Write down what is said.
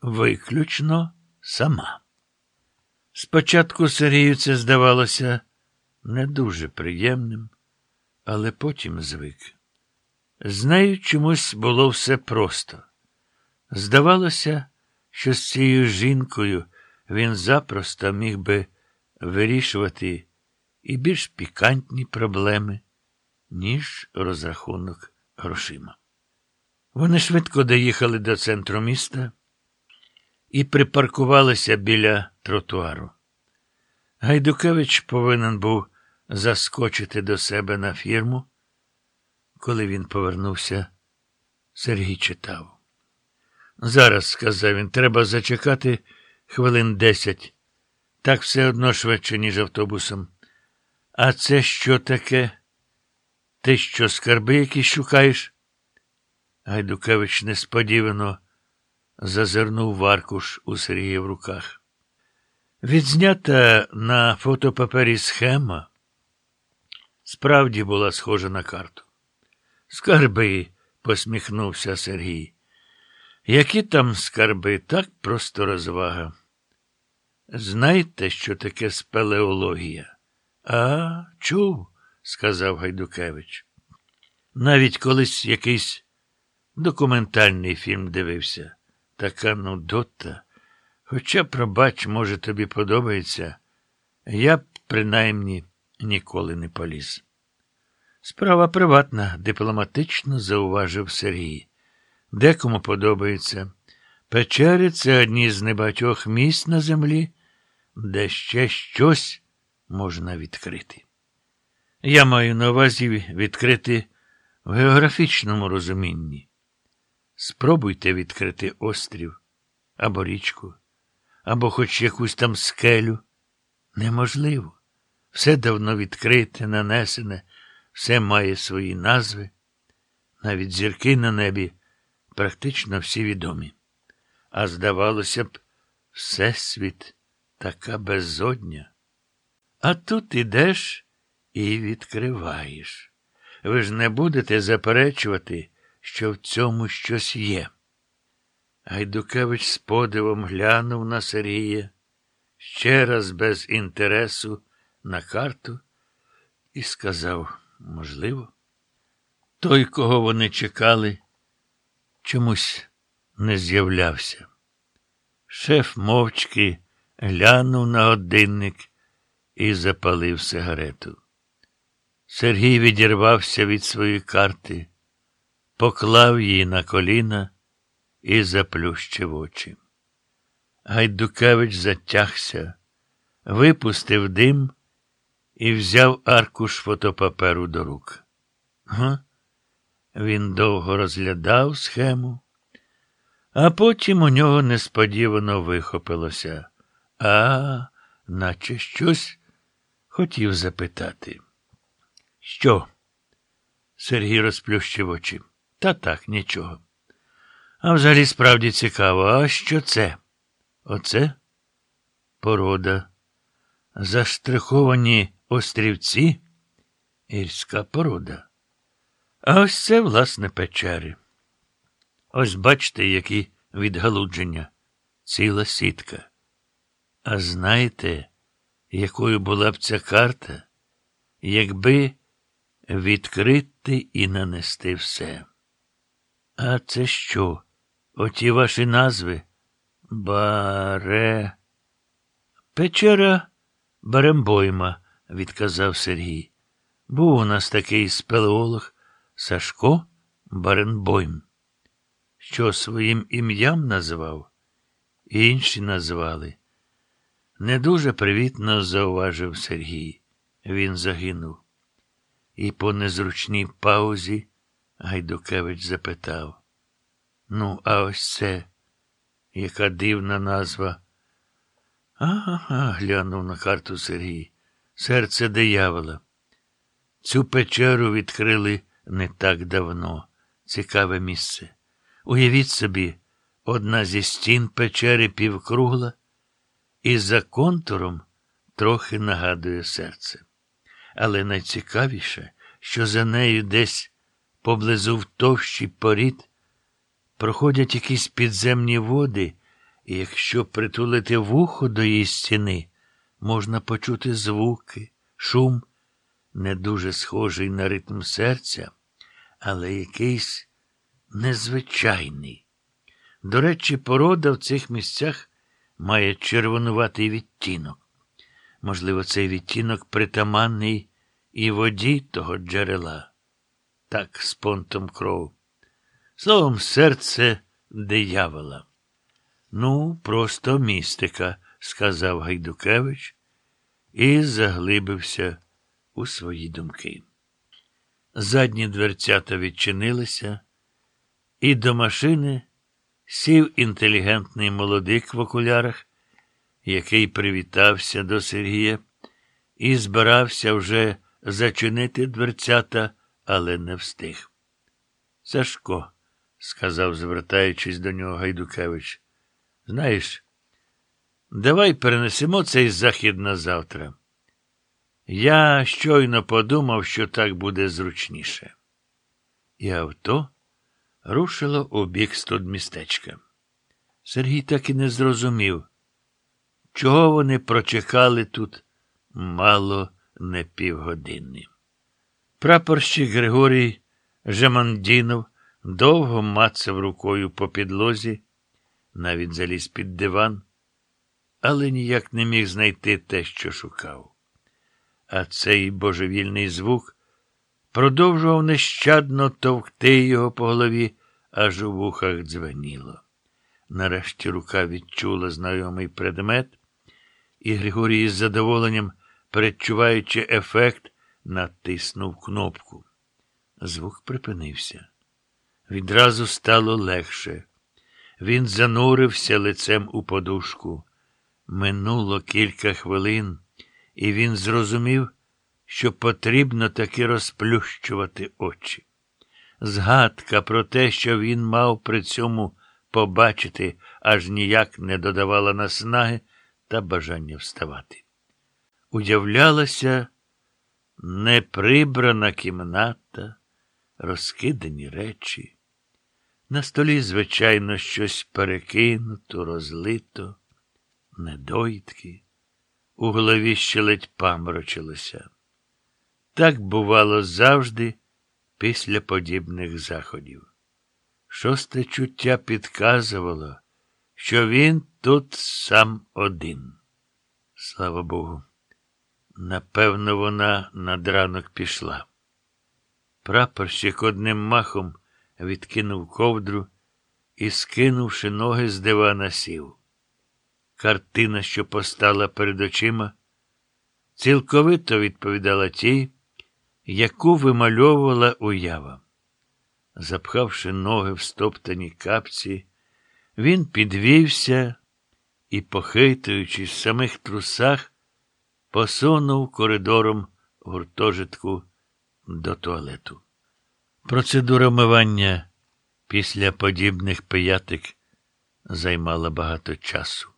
виключно сама. Спочатку Сергію це здавалося не дуже приємним, але потім звик. З нею чомусь було все просто. Здавалося, що з цією жінкою він запросто міг би вирішувати і більш пікантні проблеми, ніж розрахунок грошима. Вони швидко доїхали до центру міста і припаркувалися біля тротуару. Гайдукевич повинен був заскочити до себе на фірму. Коли він повернувся, Сергій читав. Зараз, сказав він, треба зачекати хвилин десять. Так все одно швидше, ніж автобусом. А це що таке? Ти що, скарби якісь шукаєш? Гайдукевич несподівано зазирнув в аркуш у Сергія в руках. Відзнята на фотопапері схема справді була схожа на карту. Скарби, посміхнувся Сергій. Які там скарби, так просто розвага. Знаєте, що таке спелеологія? А, чув, сказав Гайдукевич. Навіть колись якийсь документальний фільм дивився. Така нудота. Хоча, пробач, може, тобі подобається, я б, принаймні, ніколи не поліз. Справа приватна, дипломатично зауважив Сергій. Декому подобається. Печери це одні з небагатьох місць на землі, де ще щось можна відкрити. Я маю на увазі відкрити в географічному розумінні. Спробуйте відкрити острів або річку, або хоч якусь там скелю. Неможливо. Все давно відкрите, нанесене, все має свої назви. Навіть зірки на небі практично всі відомі. А здавалося б, Всесвіт така безодня. А тут ідеш і відкриваєш. Ви ж не будете заперечувати, що в цьому щось є. Гайдукевич з подивом глянув на Сергія, ще раз без інтересу на карту, і сказав, можливо, той, кого вони чекали, чомусь не з'являвся. Шеф мовчки глянув на годинник і запалив сигарету. Сергій відірвався від своєї карти, поклав її на коліна і заплющив очі. Гайдукевич затягся, випустив дим і взяв аркуш фотопаперу до рук. Га? Він довго розглядав схему, а потім у нього несподівано вихопилося. А, наче щось хотів запитати. Що? Сергій розплющив очі. Та так, нічого. А взагалі справді цікаво, а що це? Оце? Порода. Заштриховані острівці, гірська порода. А ось це, власне, печери. Ось бачите, які відгалудження, ціла сітка. А знаєте, якою була б ця карта, якби відкрити і нанести все? А це що? Оті ваші назви? Баре. Печера Барембойма, відказав Сергій. Був у нас такий спелеолог Сашко Баренбойм. Що своїм ім'ям назвав? Інші назвали. Не дуже привітно зауважив Сергій. Він загинув. І по незручній паузі Гайдукевич запитав. Ну, а ось це, яка дивна назва. Ага, глянув на карту Сергій. Серце диявола. Цю печеру відкрили не так давно. Цікаве місце. Уявіть собі, одна зі стін печери півкругла, і за контуром трохи нагадує серце. Але найцікавіше, що за нею десь поблизу в товщі порід проходять якісь підземні води, І якщо притулити вухо до її стіни, можна почути звуки, шум, не дуже схожий на ритм серця, але якийсь незвичайний. До речі, порода в цих місцях має червонуватий відтінок. Можливо, цей відтінок притаманний і воді того джерела, так з понтом кров. Словом, серце диявола. Ну, просто містика, сказав Гайдукевич і заглибився у свої думки. Задні дверцята відчинилися, і до машини сів інтелігентний молодик в окулярах, який привітався до Сергія і збирався вже зачинити дверцята, але не встиг. Сашко, сказав, звертаючись до нього Гайдукевич, знаєш, давай перенесемо цей захід на завтра. Я щойно подумав, що так буде зручніше. І авто рушило у бік студмістечка. Сергій так і не зрозумів, чого вони прочекали тут мало не півгодини. Прапорщик Григорій Жемандінов довго мацав рукою по підлозі, навіть заліз під диван, але ніяк не міг знайти те, що шукав. А цей божевільний звук продовжував нещадно товкти його по голові, аж у вухах дзвеніло. Нарешті рука відчула знайомий предмет, і Григорій із задоволенням, передчуваючи ефект, натиснув кнопку. Звук припинився. Відразу стало легше. Він занурився лицем у подушку. Минуло кілька хвилин, і він зрозумів, що потрібно таки розплющувати очі. Згадка про те, що він мав при цьому побачити, аж ніяк не додавала наснаги та бажання вставати. Уявлялася неприбрана кімната, розкидані речі. На столі, звичайно, щось перекинуто, розлито, недоїдки. У голові ще ледь паморочилося. Так бувало завжди після подібних заходів. Шосте чуття підказувало, що він тут сам один. Слава Богу, напевно, вона над ранок пішла. Прапорщик одним махом відкинув ковдру і, скинувши ноги з дивана, сів. Картина, що постала перед очима, цілковито відповідала тій, яку вимальовувала уява. Запхавши ноги в стоптані капці, він підвівся і, похитуючись в самих трусах, посунув коридором гуртожитку до туалету. Процедура вмивання після подібних пиятик займала багато часу.